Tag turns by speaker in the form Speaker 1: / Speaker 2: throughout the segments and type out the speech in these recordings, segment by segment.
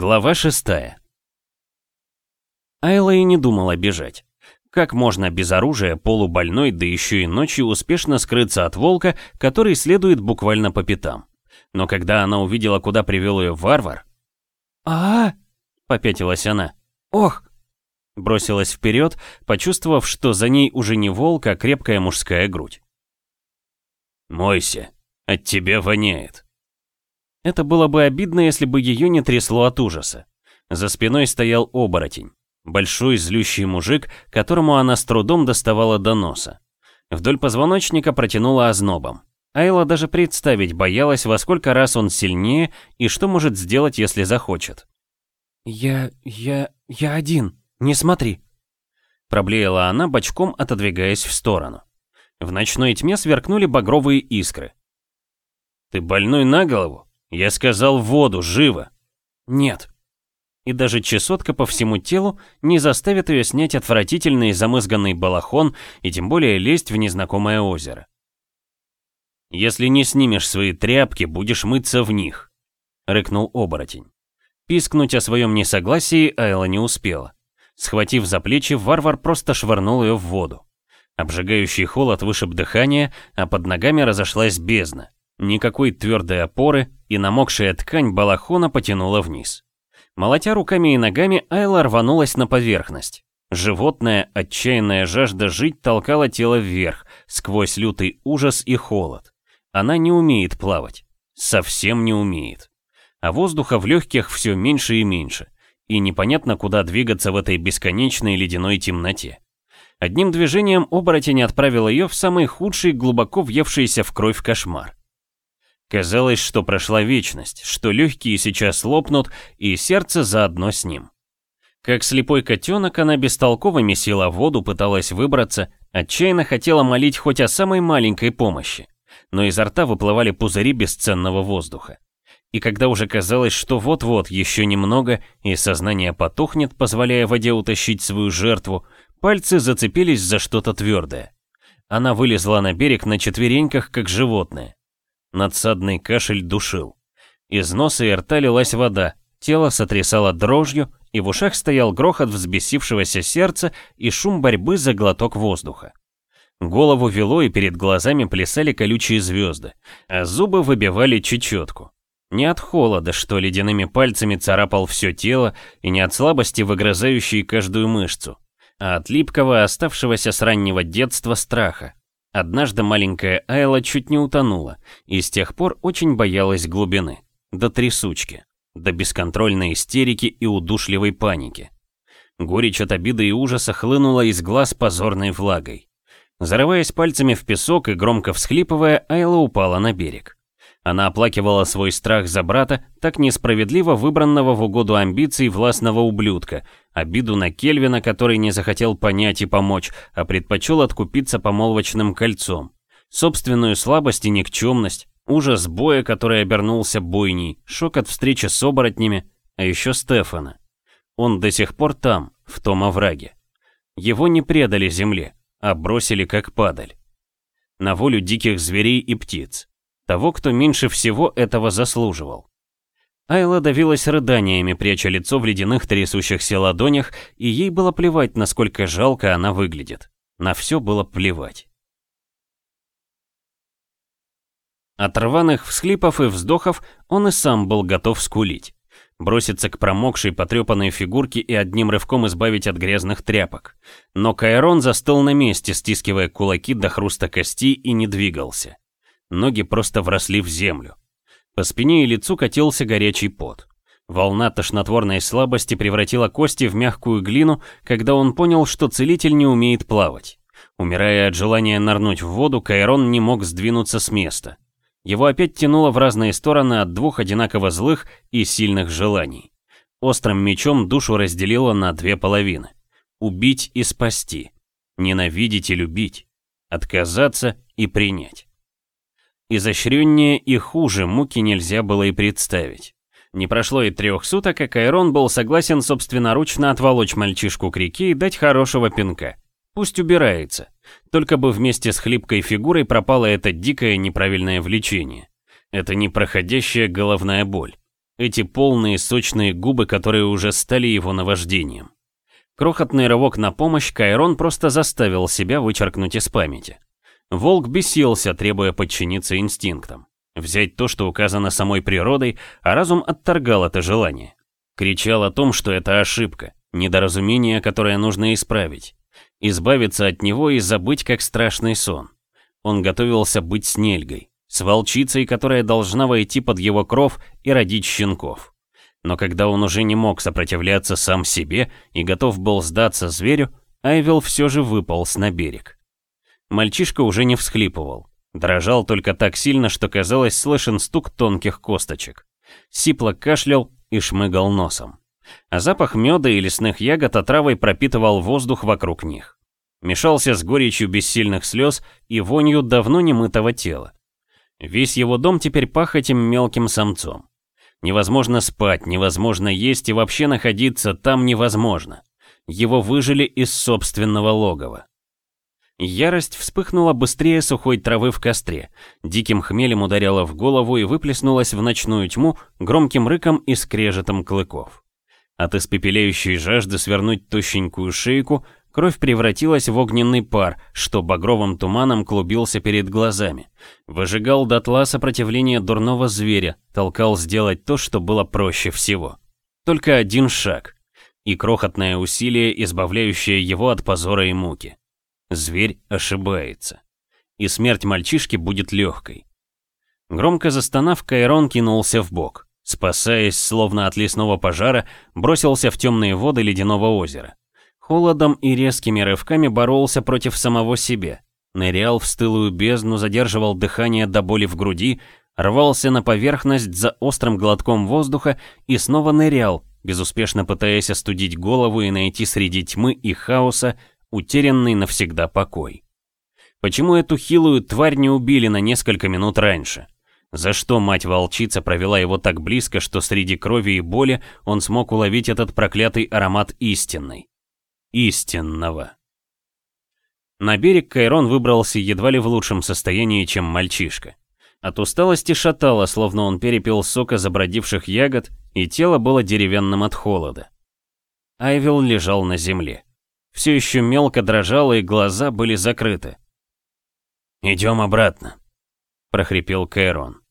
Speaker 1: Глава шестая. Айла и не думала бежать. Как можно без оружия, полубольной, да еще и ночью успешно скрыться от волка, который следует буквально по пятам? Но когда она увидела, куда привел ее варвар... а, -а, -а попятилась она. «Ох!» Бросилась вперед, почувствовав, что за ней уже не волк, а крепкая мужская грудь.
Speaker 2: «Мойся, от тебя воняет»,
Speaker 1: это было бы обидно, если бы ее не трясло от ужаса. За спиной стоял оборотень. Большой злющий мужик, которому она с трудом доставала до носа. Вдоль позвоночника протянула ознобом. Айла даже представить боялась, во сколько раз он сильнее и что может сделать, если захочет. «Я... я... я один. Не смотри». Проблеяла она, бочком отодвигаясь в сторону. В ночной тьме сверкнули багровые искры.
Speaker 2: «Ты больной на голову?» «Я сказал в воду, живо!»
Speaker 1: «Нет». И даже чесотка по всему телу не заставит ее снять отвратительный замызганный балахон и тем более лезть в незнакомое озеро.
Speaker 2: «Если не снимешь свои тряпки, будешь мыться в них», — рыкнул оборотень.
Speaker 1: Пискнуть о своем несогласии Айла не успела. Схватив за плечи, варвар просто швырнул ее в воду. Обжигающий холод вышиб дыхание, а под ногами разошлась бездна. Никакой твердой опоры, и намокшая ткань балахона потянула вниз. Молотя руками и ногами, Айла рванулась на поверхность. Животная, отчаянная жажда жить толкала тело вверх, сквозь лютый ужас и холод. Она не умеет плавать. Совсем не умеет. А воздуха в легких все меньше и меньше. И непонятно, куда двигаться в этой бесконечной ледяной темноте. Одним движением оборотень отправил ее в самый худший, глубоко въевшийся в кровь кошмар. Казалось, что прошла вечность, что легкие сейчас лопнут, и сердце заодно с ним. Как слепой котенок, она бестолково месила воду, пыталась выбраться, отчаянно хотела молить хоть о самой маленькой помощи. Но изо рта выплывали пузыри бесценного воздуха. И когда уже казалось, что вот-вот еще немного, и сознание потухнет, позволяя воде утащить свою жертву, пальцы зацепились за что-то твердое. Она вылезла на берег на четвереньках, как животное. Надсадный кашель душил. Из носа и рта лилась вода, тело сотрясало дрожью, и в ушах стоял грохот взбесившегося сердца и шум борьбы за глоток воздуха. Голову вело, и перед глазами плясали колючие звезды, а зубы выбивали чечетку. Не от холода, что ледяными пальцами царапал все тело, и не от слабости, выгрызающей каждую мышцу, а от липкого, оставшегося с раннего детства страха. Однажды маленькая Айла чуть не утонула, и с тех пор очень боялась глубины. До трясучки, до бесконтрольной истерики и удушливой паники. Горечь от обиды и ужаса хлынула из глаз позорной влагой. Зарываясь пальцами в песок и громко всхлипывая, Айла упала на берег. Она оплакивала свой страх за брата, так несправедливо выбранного в угоду амбиций властного ублюдка, обиду на Кельвина, который не захотел понять и помочь, а предпочел откупиться помолвочным кольцом, собственную слабость и никчемность, ужас боя, который обернулся бойней, шок от встречи с оборотнями, а еще Стефана. Он до сих пор там, в том овраге. Его не предали земле, а бросили как падаль. На волю диких зверей и птиц того, кто меньше всего этого заслуживал. Айла давилась рыданиями, пряча лицо в ледяных трясущихся ладонях, и ей было плевать, насколько жалко она выглядит. На все было плевать. От рваных всхлипов и вздохов он и сам был готов скулить. Броситься к промокшей, потрепанной фигурке и одним рывком избавить от грязных тряпок. Но Кайрон застыл на месте, стискивая кулаки до хруста кости и не двигался. Ноги просто вросли в землю. По спине и лицу катился горячий пот. Волна тошнотворной слабости превратила кости в мягкую глину, когда он понял, что целитель не умеет плавать. Умирая от желания нырнуть в воду, Кайрон не мог сдвинуться с места. Его опять тянуло в разные стороны от двух одинаково злых и сильных желаний. Острым мечом душу разделило на две половины. Убить и спасти. Ненавидеть и любить. Отказаться и принять. Изощреннее и хуже муки нельзя было и представить. Не прошло и трех суток, как Айрон был согласен собственноручно отволочь мальчишку к реке и дать хорошего пинка. Пусть убирается. Только бы вместе с хлипкой фигурой пропало это дикое неправильное влечение. Это непроходящая головная боль. Эти полные сочные губы, которые уже стали его наваждением. Крохотный рывок на помощь Кайрон просто заставил себя вычеркнуть из памяти. Волк бесился, требуя подчиниться инстинктам. Взять то, что указано самой природой, а разум отторгал это желание. Кричал о том, что это ошибка, недоразумение, которое нужно исправить. Избавиться от него и забыть, как страшный сон. Он готовился быть с Нельгой, с волчицей, которая должна войти под его кров и родить щенков. Но когда он уже не мог сопротивляться сам себе и готов был сдаться зверю, Айвел все же выполз на берег. Мальчишка уже не всхлипывал. Дрожал только так сильно, что казалось слышен стук тонких косточек. Сипло кашлял и шмыгал носом. А запах меда и лесных ягод отравой пропитывал воздух вокруг них. Мешался с горечью бессильных слез и вонью давно немытого тела. Весь его дом теперь пах этим мелким самцом. Невозможно спать, невозможно есть и вообще находиться там невозможно. Его выжили из собственного логова. Ярость вспыхнула быстрее сухой травы в костре, диким хмелем ударяла в голову и выплеснулась в ночную тьму громким рыком и скрежетом клыков. От испепеляющей жажды свернуть тощенькую шейку Кровь превратилась в огненный пар, что багровым туманом клубился перед глазами. Выжигал дотла сопротивление дурного зверя, толкал сделать то, что было проще всего. Только один шаг. И крохотное усилие, избавляющее его от позора и муки. Зверь ошибается. И смерть мальчишки будет легкой. Громко застонав, Кайрон кинулся в бок. Спасаясь, словно от лесного пожара, бросился в темные воды ледяного озера. Холодом и резкими рывками боролся против самого себя. Нырял в стылую бездну, задерживал дыхание до боли в груди, рвался на поверхность за острым глотком воздуха и снова нырял, безуспешно пытаясь остудить голову и найти среди тьмы и хаоса утерянный навсегда покой. Почему эту хилую тварь не убили на несколько минут раньше? За что мать-волчица провела его так близко, что среди крови и боли он смог уловить этот проклятый аромат истинный? истинного. На берег Кайрон выбрался едва ли в лучшем состоянии, чем мальчишка. От усталости шатало, словно он перепил сока забродивших ягод, и тело было деревянным от холода. Айвил лежал на земле. Все еще мелко дрожало, и глаза были закрыты. «Идем обратно», — прохрипел Кайрон.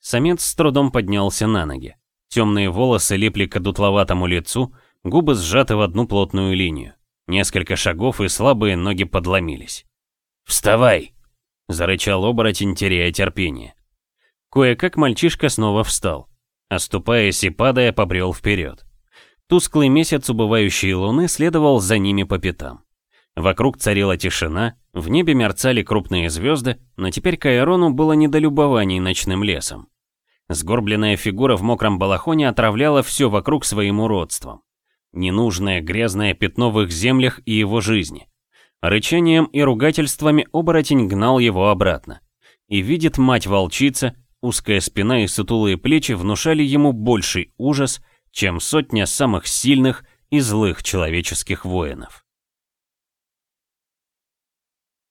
Speaker 1: Самец с трудом поднялся на ноги. Темные волосы липли к одутловатому лицу, губы сжаты в одну плотную линию. Несколько шагов, и слабые ноги подломились. «Вставай!» — зарычал оборотень, теряя терпение. Кое-как мальчишка снова встал. Оступаясь и падая, побрел вперед. Тусклый месяц убывающей луны следовал за ними по пятам. Вокруг царила тишина, в небе мерцали крупные звезды, но теперь Кайрону было недолюбований ночным лесом. Сгорбленная фигура в мокром балахоне отравляла все вокруг своим уродством. Ненужное грязное пятно в их землях и его жизни. Рычанием и ругательствами оборотень гнал его обратно. И видит мать-волчица, узкая спина и сутулые плечи внушали ему больший ужас, чем сотня самых сильных и злых человеческих воинов.